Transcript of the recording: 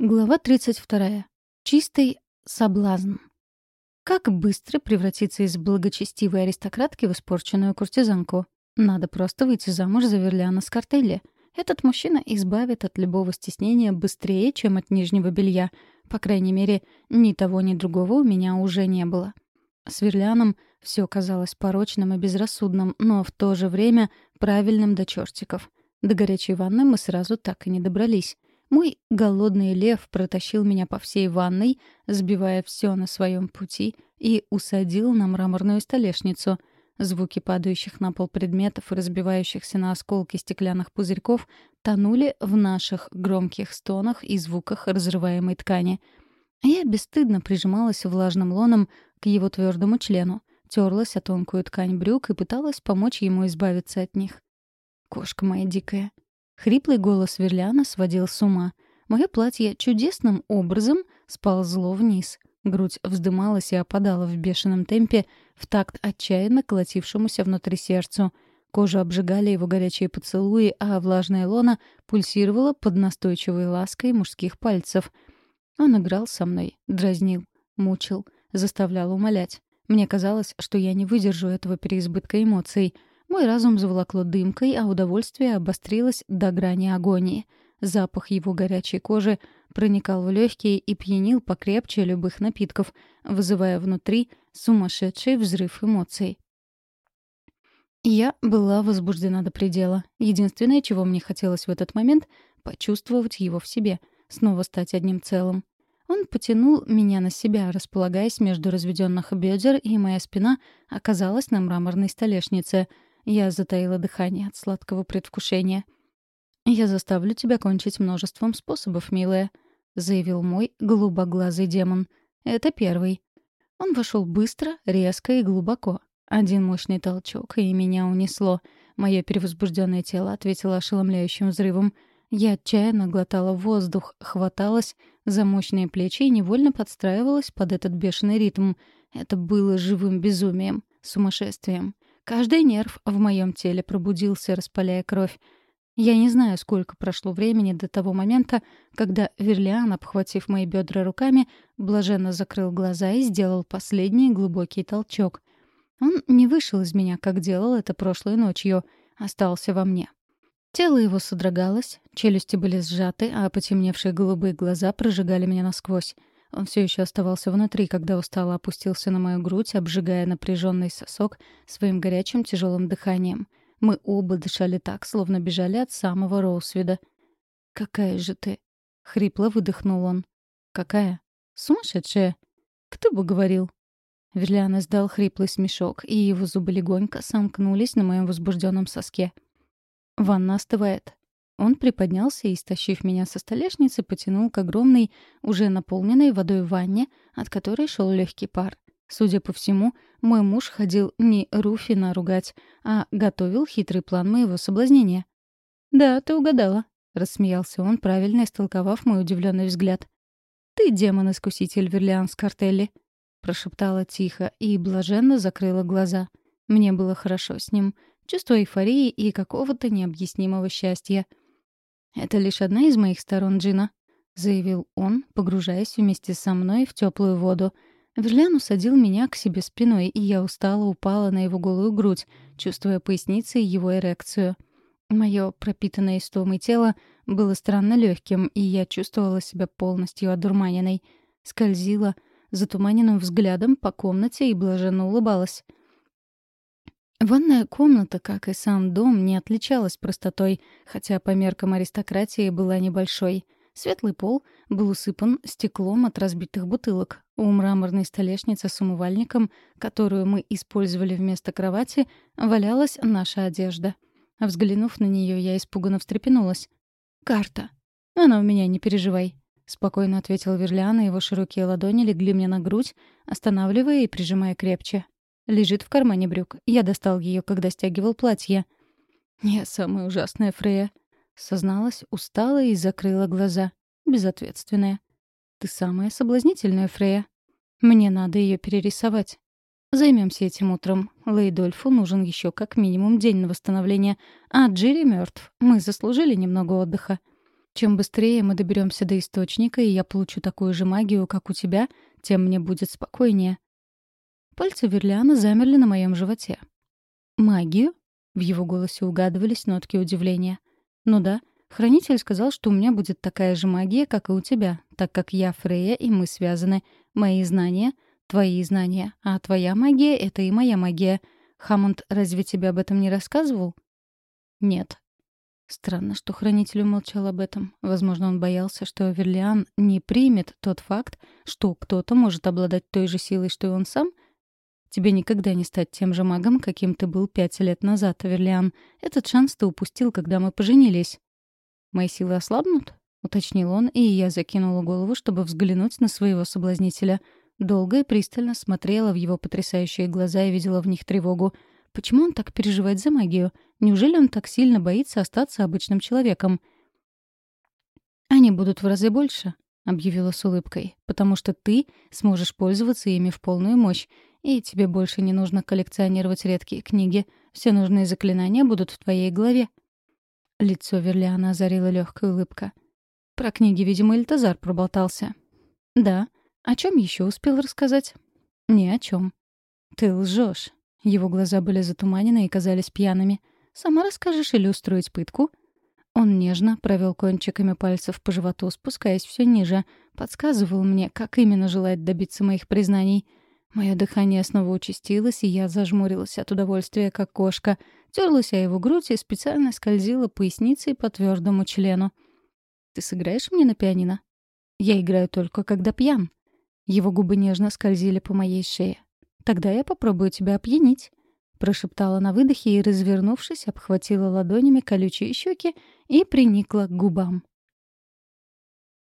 Глава 32. Чистый соблазн. Как быстро превратиться из благочестивой аристократки в испорченную куртизанку? Надо просто выйти замуж за Верлиана Скартелли. Этот мужчина избавит от любого стеснения быстрее, чем от нижнего белья. По крайней мере, ни того, ни другого у меня уже не было. С Верлианом все казалось порочным и безрассудным, но в то же время правильным до чертиков. До горячей ванны мы сразу так и не добрались. Мой голодный лев протащил меня по всей ванной, сбивая все на своем пути, и усадил на мраморную столешницу. Звуки падающих на пол предметов и разбивающихся на осколки стеклянных пузырьков тонули в наших громких стонах и звуках разрываемой ткани. Я бесстыдно прижималась влажным лоном к его твердому члену, терлась о тонкую ткань брюк и пыталась помочь ему избавиться от них. Кошка моя дикая. Хриплый голос Верляна сводил с ума. Мое платье чудесным образом сползло вниз. Грудь вздымалась и опадала в бешеном темпе в такт отчаянно колотившемуся внутри сердцу. Кожу обжигали его горячие поцелуи, а влажная лона пульсировала под настойчивой лаской мужских пальцев. Он играл со мной, дразнил, мучил, заставлял умолять. Мне казалось, что я не выдержу этого переизбытка эмоций — мой разум заволокло дымкой, а удовольствие обострилось до грани агонии. Запах его горячей кожи проникал в легкие и пьянил покрепче любых напитков, вызывая внутри сумасшедший взрыв эмоций. Я была возбуждена до предела. Единственное, чего мне хотелось в этот момент — почувствовать его в себе, снова стать одним целым. Он потянул меня на себя, располагаясь между разведенных бедер, и моя спина оказалась на мраморной столешнице — я затаила дыхание от сладкого предвкушения. «Я заставлю тебя кончить множеством способов, милая», — заявил мой голубоглазый демон. «Это первый». Он вошел быстро, резко и глубоко. Один мощный толчок, и меня унесло. Мое перевозбужденное тело ответило ошеломляющим взрывом. Я отчаянно глотала воздух, хваталась за мощные плечи и невольно подстраивалась под этот бешеный ритм. Это было живым безумием, сумасшествием. Каждый нерв в моем теле пробудился, распаляя кровь. Я не знаю, сколько прошло времени до того момента, когда Верлиан, обхватив мои бедра руками, блаженно закрыл глаза и сделал последний глубокий толчок. Он не вышел из меня, как делал это прошлой ночью, остался во мне. Тело его содрогалось, челюсти были сжаты, а потемневшие голубые глаза прожигали меня насквозь. Он все еще оставался внутри, когда устало опустился на мою грудь, обжигая напряженный сосок своим горячим тяжелым дыханием. Мы оба дышали так, словно бежали от самого Роусвида. «Какая же ты?» — хрипло выдохнул он. «Какая? Сумасшедшая? Кто бы говорил?» Верлиан издал хриплый смешок, и его зубы легонько сомкнулись на моем возбужденном соске. «Ванна остывает. Он приподнялся и, стащив меня со столешницы, потянул к огромной, уже наполненной водой ванне, от которой шел легкий пар. Судя по всему, мой муж ходил не Руфина ругать, а готовил хитрый план моего соблазнения. «Да, ты угадала», — рассмеялся он, правильно истолковав мой удивленный взгляд. «Ты демон-искуситель Верлиан Скартелли», — прошептала тихо и блаженно закрыла глаза. Мне было хорошо с ним. Чувство эйфории и какого-то необъяснимого счастья — «Это лишь одна из моих сторон, Джина», — заявил он, погружаясь вместе со мной в теплую воду. Верлиан усадил меня к себе спиной, и я устало упала на его голую грудь, чувствуя поясницей его эрекцию. Мое пропитанное истомой тело было странно легким, и я чувствовала себя полностью одурманенной. Скользила затуманенным взглядом по комнате и блаженно улыбалась. Ванная комната, как и сам дом, не отличалась простотой, хотя по меркам аристократии была небольшой. Светлый пол был усыпан стеклом от разбитых бутылок. У мраморной столешницы с умывальником, которую мы использовали вместо кровати, валялась наша одежда. Взглянув на нее, я испуганно встрепенулась. «Карта. Она у меня, не переживай», — спокойно ответил Верлиан, и его широкие ладони легли мне на грудь, останавливая и прижимая крепче. Лежит в кармане брюк. Я достал ее, когда стягивал платье. «Я самая ужасная, Фрея», — созналась, устала и закрыла глаза. Безответственная. «Ты самая соблазнительная, Фрея. Мне надо ее перерисовать. Займемся этим утром. Лейдольфу нужен еще как минимум день на восстановление, а Джерри мертв. Мы заслужили немного отдыха». Чем быстрее мы доберемся до источника, и я получу такую же магию, как у тебя, тем мне будет спокойнее. Пальцы Верлиана замерли на моем животе. «Магию?» — в его голосе угадывались нотки удивления. «Ну да, хранитель сказал, что у меня будет такая же магия, как и у тебя, так как я Фрея, и мы связаны. Мои знания — твои знания, а твоя магия — это и моя магия. Хаммонд разве тебе об этом не рассказывал?» «Нет», Странно, что хранитель умолчал об этом. Возможно, он боялся, что Верлиан не примет тот факт, что кто-то может обладать той же силой, что и он сам. Тебе никогда не стать тем же магом, каким ты был пять лет назад, Верлиан. Этот шанс ты упустил, когда мы поженились. «Мои силы ослабнут?» — уточнил он, и я закинула голову, чтобы взглянуть на своего соблазнителя. Долго и пристально смотрела в его потрясающие глаза и видела в них тревогу — Почему он так переживает за магию? Неужели он так сильно боится остаться обычным человеком? «Они будут в разы больше», — объявила с улыбкой, «потому что ты сможешь пользоваться ими в полную мощь, и тебе больше не нужно коллекционировать редкие книги. Все нужные заклинания будут в твоей голове». Лицо Верлиана озарила легкая улыбка. Про книги, видимо, Эльтазар проболтался. «Да. О чем еще успел рассказать?» «Ни о чем. «Ты лжешь. Его глаза были затуманены и казались пьяными. «Сама расскажешь или устроить пытку?» Он нежно провел кончиками пальцев по животу, спускаясь все ниже, подсказывал мне, как именно желает добиться моих признаний. Мое дыхание снова участилось, и я зажмурилась от удовольствия, как кошка, терлась о его грудь и специально скользила поясницей по твердому члену. «Ты сыграешь мне на пианино?» «Я играю только, когда пьян». Его губы нежно скользили по моей шее. Тогда я попробую тебя опьянить», — прошептала на выдохе и, развернувшись, обхватила ладонями колючие щеки и приникла к губам.